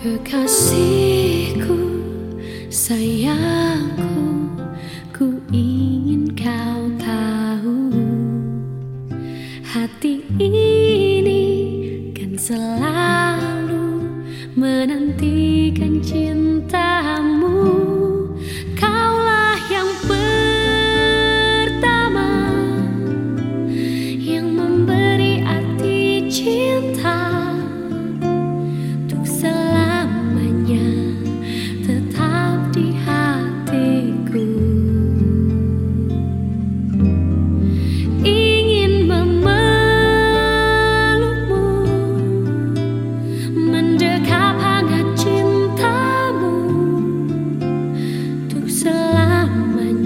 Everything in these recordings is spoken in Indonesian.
Kekasihku, sayangku, ku ingin kau tahu. Hati ini kan selalu menantikan cintamu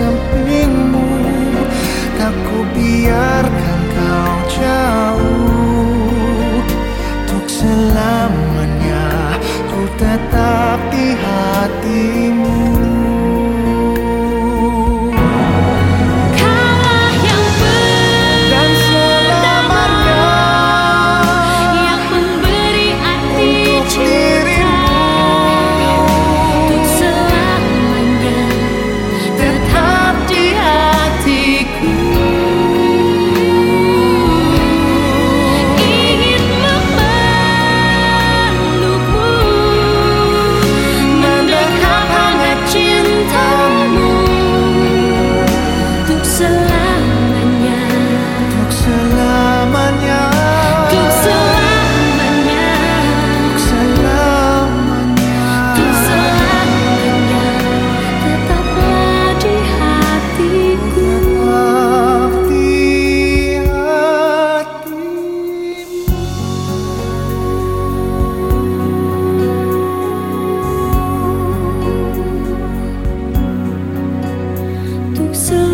sampingmu. Tak ku biarkan so